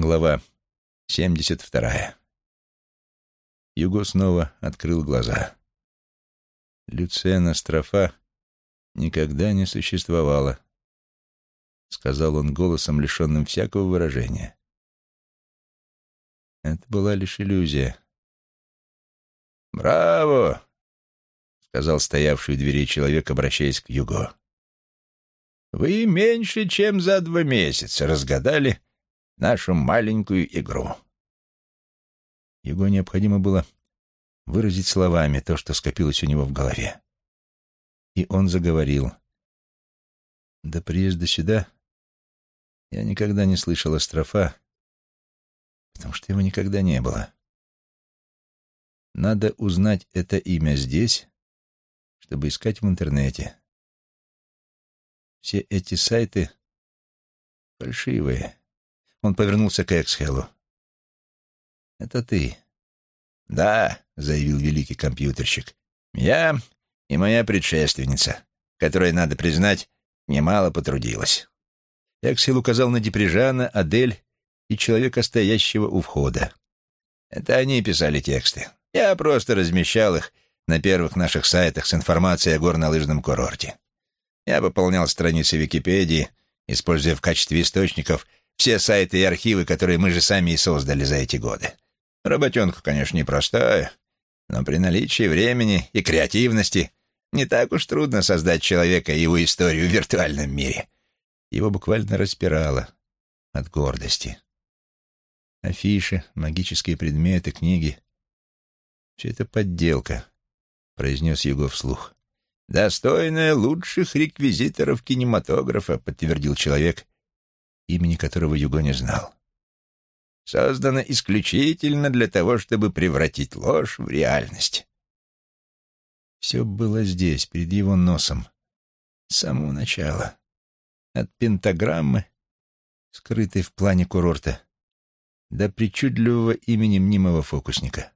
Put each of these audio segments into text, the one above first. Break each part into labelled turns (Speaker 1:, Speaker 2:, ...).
Speaker 1: Глава 72. Юго снова открыл глаза. Люцена Строфа никогда не существовало, сказал он голосом, лишенным всякого выражения. Это была лишь иллюзия. «Браво!» — сказал стоявший у дверей человек, обращаясь к Юго. «Вы меньше, чем за два месяца разгадали нашу маленькую игру. Его необходимо было выразить словами то, что скопилось у него в голове. И он заговорил. До приезда сюда я никогда не слышал Астрофа, потому что его никогда не было. Надо узнать это имя здесь, чтобы искать в интернете. Все эти сайты фальшивые. Он повернулся к Эксхелу. «Это ты?» «Да», — заявил великий компьютерщик. «Я и моя предшественница, которая, надо признать, немало потрудилась». Эксхел указал на Деприжана, Адель и человека, стоящего у входа. «Это они писали тексты. Я просто размещал их на первых наших сайтах с информацией о горнолыжном курорте. Я пополнял страницы Википедии, используя в качестве источников все сайты и архивы, которые мы же сами и создали за эти годы. Работенка, конечно, непростая, но при наличии времени и креативности не так уж трудно создать человека и его историю в виртуальном мире. Его буквально распирало от гордости. Афиши, магические предметы, книги — все это подделка, — произнес Юго вслух. «Достойная лучших реквизиторов кинематографа», — подтвердил человек, имени которого Юго не знал. Создано исключительно для того, чтобы превратить ложь в реальность. Все было здесь, перед его носом, с самого начала. От пентаграммы, скрытой в плане курорта, до причудливого имени мнимого фокусника.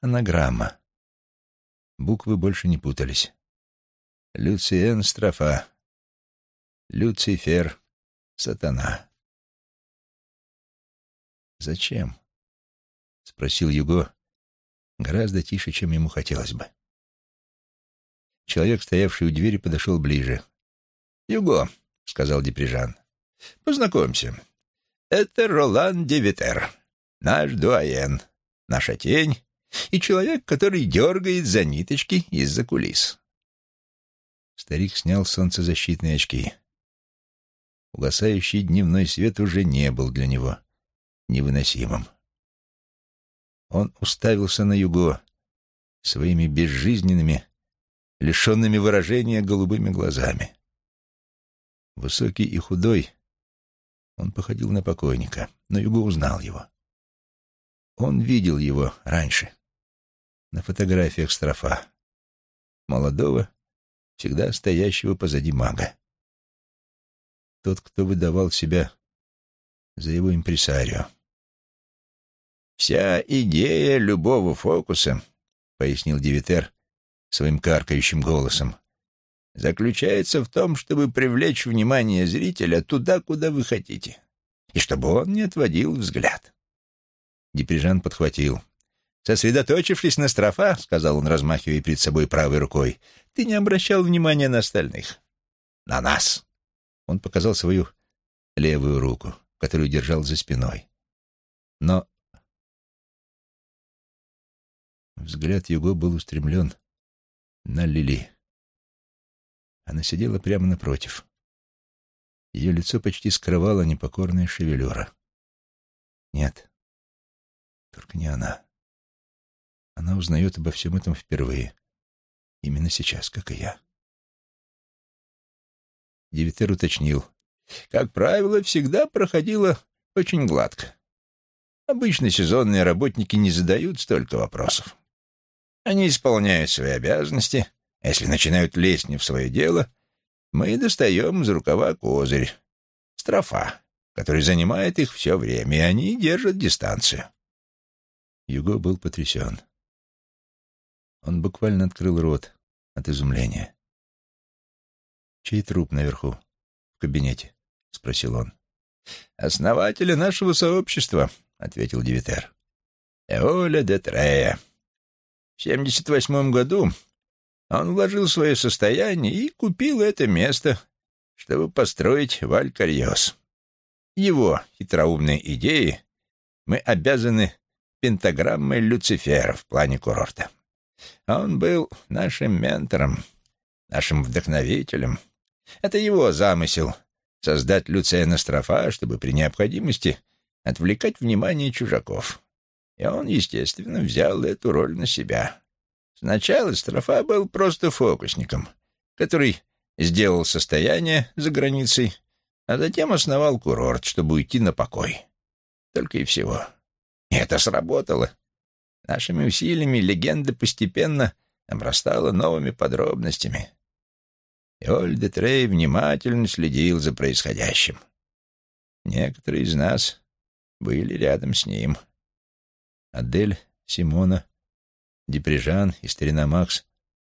Speaker 1: Анаграмма. Буквы больше не путались. Люциен Строфа. Люцифер Сатана. «Зачем?» — спросил Юго гораздо тише, чем ему хотелось бы. Человек, стоявший у двери, подошел ближе. «Юго», — сказал Деприжан, — «познакомься. Это Ролан Девитер, наш дуаен, наша тень и человек, который дергает за ниточки из-за кулис». Старик снял солнцезащитные очки. Угасающий дневной свет уже не был для него невыносимым. Он уставился на Юго своими безжизненными, лишенными выражения голубыми глазами. Высокий и худой, он походил на покойника, но Юго узнал его. Он видел его раньше, на фотографиях строфа, молодого, всегда стоящего позади мага тот, кто выдавал себя за его импресарио. «Вся идея любого фокуса», — пояснил Девитер своим каркающим голосом, «заключается в том, чтобы привлечь внимание зрителя туда, куда вы хотите, и чтобы он не отводил взгляд». Деприжан подхватил. «Сосредоточившись на строфа, — сказал он, размахивая перед собой правой рукой, — ты не обращал внимания на остальных. На нас. Он показал свою левую руку, которую держал за спиной. Но взгляд его был устремлен на Лили. Она сидела прямо напротив. Ее лицо почти скрывало непокорная шевелюра. Нет, только не она. Она узнает обо всем этом впервые. Именно сейчас, как и я. Девитер уточнил. Как правило, всегда проходило очень гладко. Обычно сезонные работники не задают столько вопросов. Они исполняют свои обязанности, а если начинают лезть не в свое дело, мы достаем из рукава козырь, строфа, который занимает их все время, и они держат дистанцию. Юго был потрясен. Он буквально открыл рот от изумления. «Чей труп наверху, в кабинете?» — спросил он. «Основателя нашего сообщества», — ответил Девитер. «Эоля де Трея. В 78 году он вложил свое состояние и купил это место, чтобы построить Валькарьос. Его хитроумные идеи мы обязаны пентаграммой Люцифера в плане курорта. Он был нашим ментором, нашим вдохновителем. Это его замысел — создать Люция Настрофа, чтобы при необходимости отвлекать внимание чужаков. И он, естественно, взял эту роль на себя. Сначала Строфа был просто фокусником, который сделал состояние за границей, а затем основал курорт, чтобы уйти на покой. Только и всего. И это сработало. Нашими усилиями легенда постепенно обрастала новыми подробностями. И Ольде Трей внимательно следил за происходящим. Некоторые из нас были рядом с ним. Адель, Симона, Деприжан и старина Макс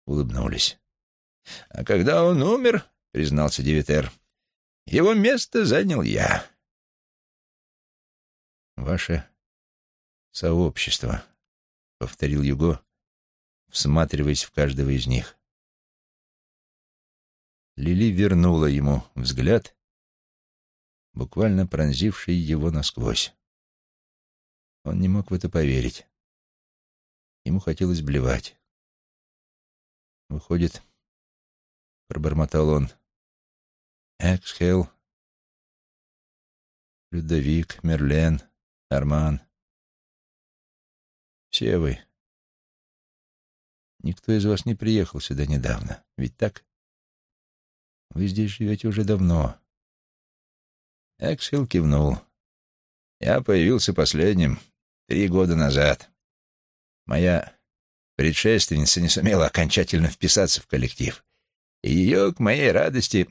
Speaker 1: улыбнулись. «А когда он умер, — признался Девитер, — его место занял я». «Ваше сообщество», — повторил Юго, всматриваясь в каждого из них. Лили вернула ему взгляд, буквально пронзивший его насквозь. Он не мог в это поверить. Ему хотелось блевать. Выходит, пробормотал он, Эксхел, Людовик, Мерлен, Арман. Все вы. Никто из вас не приехал сюда недавно, ведь так? Вы здесь живете уже давно. Эксхел кивнул. Я появился последним три года назад. Моя предшественница не сумела окончательно вписаться в коллектив, и ее, к моей радости,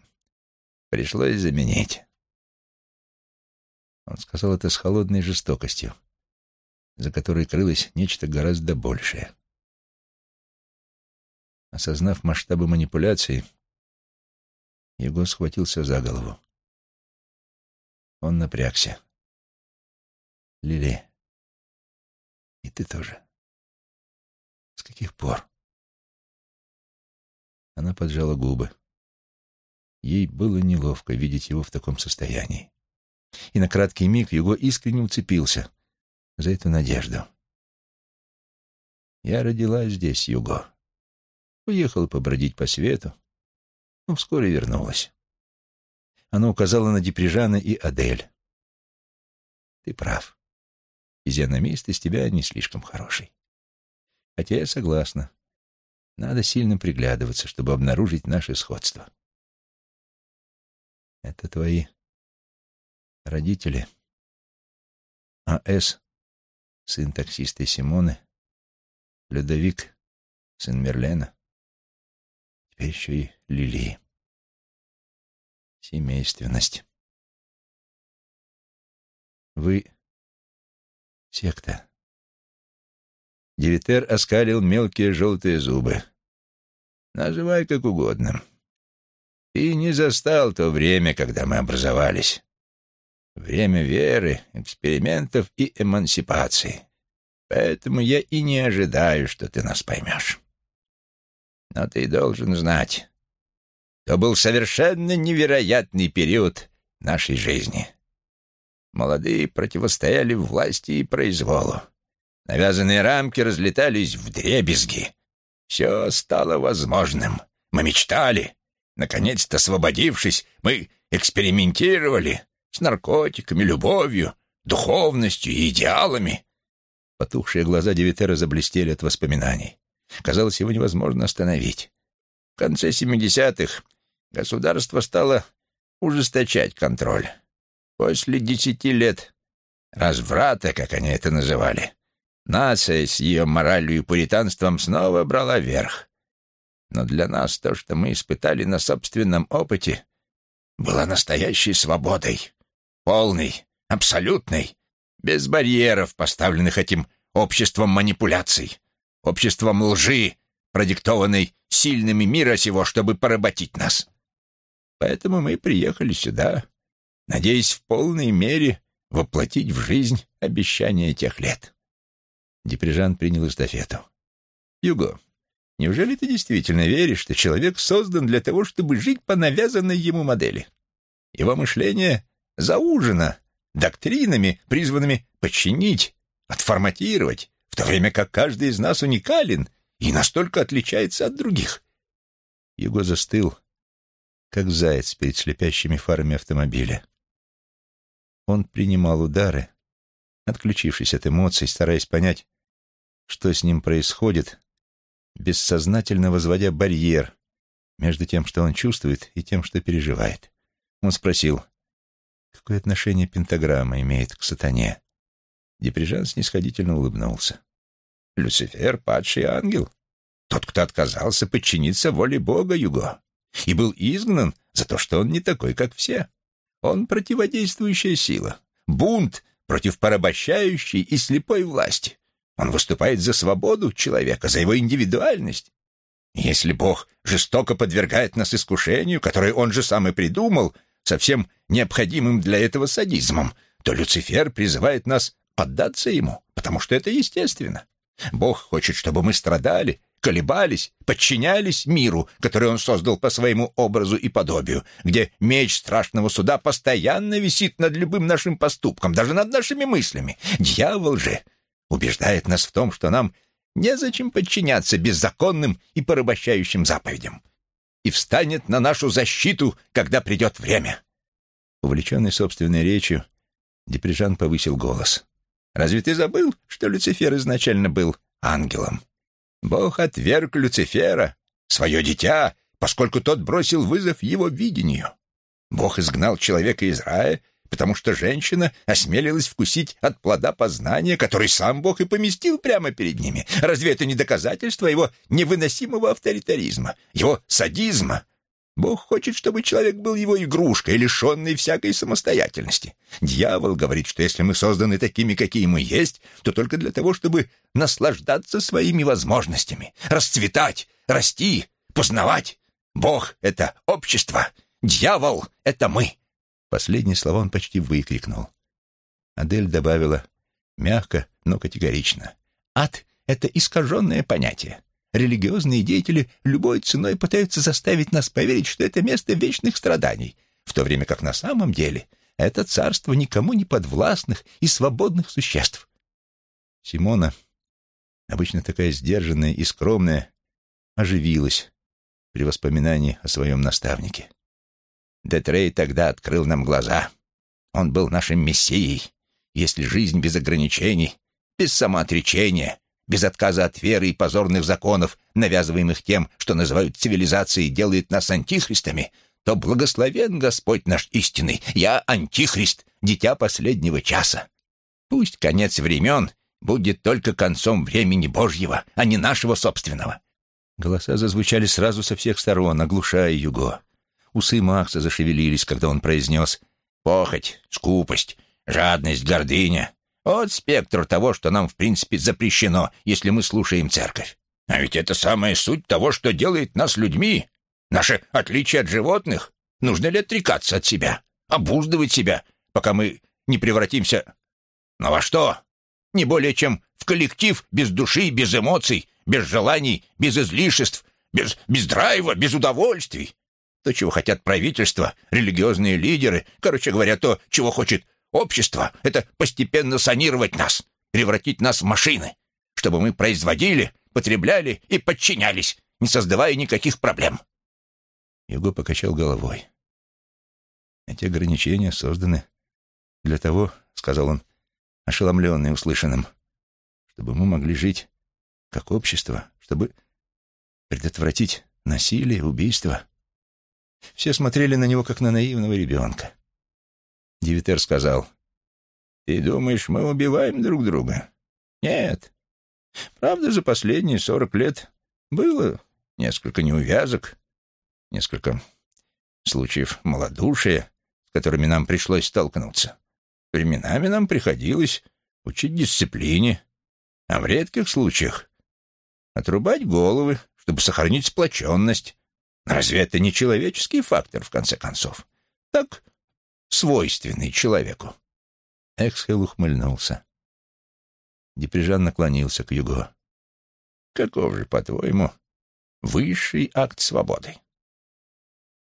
Speaker 1: пришлось заменить. Он сказал это с холодной жестокостью, за которой крылось нечто гораздо большее. Осознав масштабы манипуляции, его схватился за голову. Он напрягся. «Лили, и ты тоже». С каких пор? Она поджала губы. Ей было неловко видеть его в таком состоянии. И на краткий миг его искренне уцепился за эту надежду. Я родилась здесь, Юго. Уехала побродить по свету, но вскоре вернулась. Она указала на Деприжана и Адель. Ты прав. Физиономист из тебя не слишком хороший. Хотя я согласна. Надо сильно приглядываться, чтобы обнаружить наше сходство. Это твои родители. А.С. сын таксиста Симоны. Людовик, сын Мерлена. Теперь еще и Лилии. Семейственность. Вы секта. Девитер оскалил мелкие желтые зубы. «Называй как угодно. Ты не застал то время, когда мы образовались. Время веры, экспериментов и эмансипации. Поэтому я и не ожидаю, что ты нас поймешь. Но ты должен знать, то был совершенно невероятный период нашей жизни. Молодые противостояли власти и произволу. Навязанные рамки разлетались в дребезги. Все стало возможным. Мы мечтали. Наконец-то освободившись, мы экспериментировали с наркотиками, любовью, духовностью и идеалами. Потухшие глаза Девитера заблестели от воспоминаний. Казалось, его невозможно остановить. В конце 70-х государство стало ужесточать контроль. После десяти лет разврата, как они это называли, Нация с ее моралью и пуританством снова брала верх. Но для нас то, что мы испытали на собственном опыте, было настоящей свободой. Полной, абсолютной, без барьеров, поставленных этим обществом манипуляций, обществом лжи, продиктованной сильными мира сего, чтобы поработить нас. Поэтому мы приехали сюда, надеясь в полной мере воплотить в жизнь обещания тех лет. Деприжан принял эстафету. «Юго, неужели ты действительно веришь, что человек создан для того, чтобы жить по навязанной ему модели? Его мышление заужено доктринами, призванными подчинить, отформатировать, то время как каждый из нас уникален и настолько отличается от других». Юго застыл, как заяц перед слепящими фарами автомобиля. Он принимал удары, отключившись от эмоций, стараясь понять, что с ним происходит, бессознательно возводя барьер между тем, что он чувствует, и тем, что переживает. Он спросил, какое отношение пентаграмма имеет к сатане. Деприжан снисходительно улыбнулся. «Люцифер — падший ангел. Тот, кто отказался подчиниться воле Бога, Юго, и был изгнан за то, что он не такой, как все. Он противодействующая сила, бунт против порабощающей и слепой власти. Он выступает за свободу человека, за его индивидуальность. Если Бог жестоко подвергает нас искушению, которое Он же сам и придумал, совсем необходимым для этого садизмом, то Люцифер призывает нас поддаться Ему, потому что это естественно. Бог хочет, чтобы мы страдали, колебались, подчинялись миру, который он создал по своему образу и подобию, где меч страшного суда постоянно висит над любым нашим поступком, даже над нашими мыслями. Дьявол же убеждает нас в том, что нам незачем подчиняться беззаконным и порабощающим заповедям, и встанет на нашу защиту, когда придет время. Увлеченный собственной речью, Деприжан повысил голос. «Разве ты забыл, что Люцифер изначально был ангелом?» Бог отверг Люцифера, свое дитя, поскольку тот бросил вызов его видению. Бог изгнал человека из рая, потому что женщина осмелилась вкусить от плода познания, который сам Бог и поместил прямо перед ними. Разве это не доказательство его невыносимого авторитаризма, его садизма? Бог хочет, чтобы человек был его игрушкой, лишенной всякой самостоятельности. Дьявол говорит, что если мы созданы такими, какие мы есть, то только для того, чтобы наслаждаться своими возможностями, расцветать, расти, познавать. Бог — это общество, дьявол — это мы. Последние слова он почти выкрикнул. Адель добавила мягко, но категорично. Ад — это искаженное понятие. Религиозные деятели любой ценой пытаются заставить нас поверить, что это место вечных страданий, в то время как на самом деле это царство никому не подвластных и свободных существ. Симона, обычно такая сдержанная и скромная, оживилась при воспоминании о своем наставнике. Детрей тогда открыл нам глаза. Он был нашим мессией. Если жизнь без ограничений, без самоотречения, без отказа от веры и позорных законов, навязываемых тем, что называют цивилизацией, делает нас антихристами, то благословен Господь наш истинный. Я антихрист, дитя последнего часа. Пусть конец времен будет только концом времени Божьего, а не нашего собственного». Голоса зазвучали сразу со всех сторон, оглушая Юго. Усы Макса зашевелились, когда он произнес «Похоть, скупость, жадность, гордыня. Вот спектр того, что нам, в принципе, запрещено, если мы слушаем церковь. А ведь это самая суть того, что делает нас людьми. Наше отличие от животных. Нужно ли отрекаться от себя, обуздывать себя, пока мы не превратимся... Но во что? Не более чем в коллектив без души, без эмоций, без желаний, без излишеств, без, без драйва, без удовольствий. То, чего хотят правительства, религиозные лидеры, короче говоря, то, чего хочет Общество — это постепенно санировать нас, превратить нас в машины, чтобы мы производили, потребляли и подчинялись, не создавая никаких проблем. Юго покачал головой. Эти ограничения созданы для того, — сказал он, ошеломленный услышанным, чтобы мы могли жить как общество, чтобы предотвратить насилие, убийство. Все смотрели на него, как на наивного ребенка. Девитер сказал, «Ты думаешь, мы убиваем друг друга?» «Нет. Правда, за последние сорок лет было несколько неувязок, несколько случаев малодушия, с которыми нам пришлось столкнуться. Временами нам приходилось учить дисциплине, а в редких случаях отрубать головы, чтобы сохранить сплоченность. Разве это не человеческий фактор, в конце концов? Так свойственный человеку. Эксхел ухмыльнулся. Деприжан наклонился к Юго. «Каков же, по-твоему, высший акт свободы?»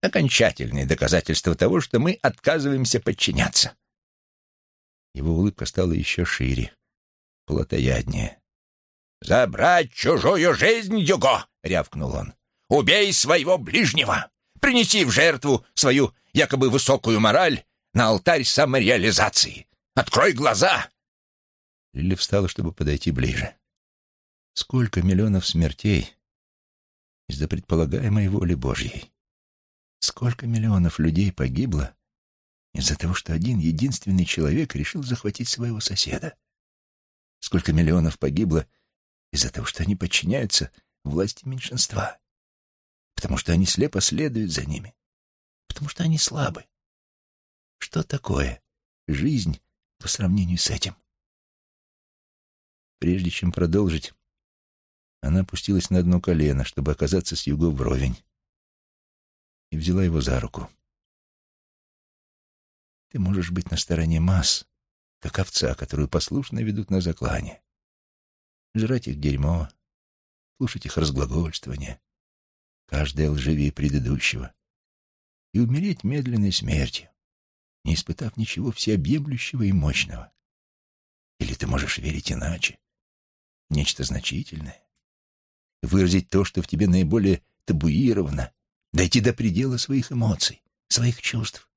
Speaker 1: «Окончательное доказательство того, что мы отказываемся подчиняться». Его улыбка стала еще шире, плотояднее. «Забрать чужую жизнь, Юго!» — рявкнул он. «Убей своего ближнего! Принеси в жертву свою якобы высокую мораль на алтарь самореализации! Открой глаза!»
Speaker 2: Лили встала, чтобы подойти ближе. Сколько миллионов смертей из-за предполагаемой воли Божьей? Сколько миллионов людей погибло из-за того, что один единственный человек решил захватить своего соседа? Сколько миллионов погибло из-за того, что они подчиняются власти меньшинства? Потому что они слепо следуют за ними. Потому что они слабы. Что такое жизнь по сравнению с этим? Прежде чем продолжить, она опустилась на одно колено, чтобы оказаться с Юго вровень, и взяла его за руку. Ты можешь быть на стороне масс, как овца, которую послушно ведут на заклане. Жрать их дерьмо, слушать их разглагольствование, каждое лживее предыдущего, и умереть медленной смертью, не испытав ничего всеобъемлющего и мощного. Или ты можешь верить иначе, нечто значительное, выразить то, что в тебе наиболее табуировано, дойти до предела своих эмоций, своих чувств.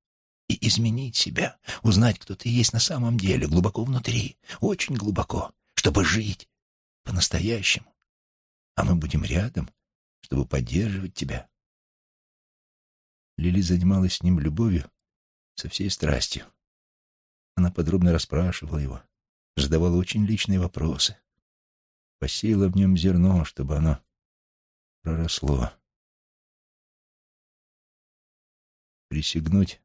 Speaker 2: И изменить себя, узнать, кто ты есть на самом деле, глубоко внутри, очень глубоко, чтобы жить по-настоящему. А мы будем рядом, чтобы поддерживать тебя. Лили занималась с ним любовью со всей страстью. Она подробно расспрашивала его, задавала очень личные вопросы посеяла в нем зерно, чтобы оно проросло. Присягнуть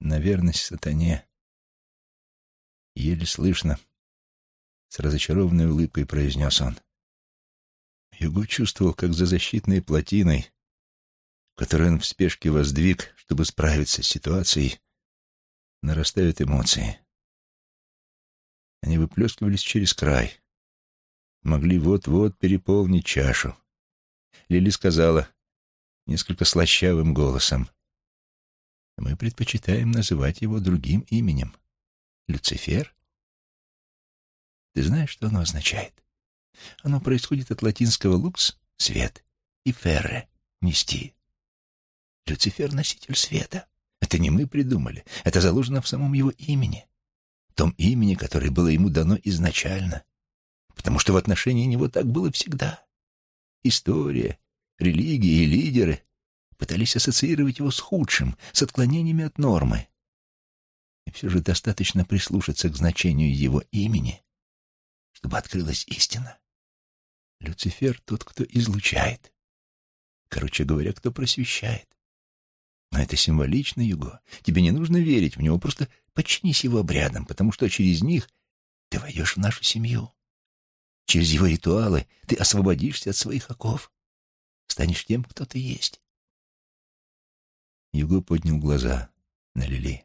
Speaker 2: на верность сатане еле слышно, с разочарованной улыбкой произнес он. Юго чувствовал, как за защитной плотиной, которую он в спешке воздвиг, чтобы справиться с ситуацией, нарастают эмоции. Они выплескивались через край могли вот-вот переполнить чашу. Лили сказала несколько слащавым голосом. Мы предпочитаем называть его другим именем. Люцифер? Ты знаешь, что оно означает? Оно происходит от латинского «лукс» — свет, и «ферре» — нести. Люцифер — носитель света. Это не мы придумали, это заложено в самом его имени, том имени, которое было ему дано изначально потому что в отношении него так было всегда. История, религия и лидеры пытались ассоциировать его с худшим, с отклонениями от нормы. И все же достаточно прислушаться к значению его имени, чтобы открылась истина. Люцифер — тот, кто излучает. Короче говоря, кто просвещает. Но это символично, Юго. Тебе не нужно верить в него, просто подчинись его обрядам, потому что через них ты войдешь в нашу семью. Через его ритуалы ты освободишься от своих оков, станешь тем, кто ты есть. Юго поднял глаза на Лили.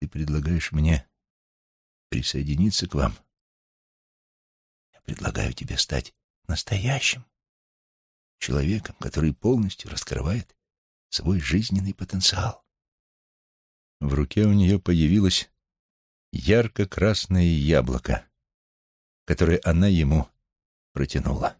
Speaker 2: Ты предлагаешь мне присоединиться к вам? Я предлагаю тебе стать настоящим человеком, который полностью раскрывает свой жизненный потенциал. В руке у нее появилось ярко-красное яблоко которое она ему протянула.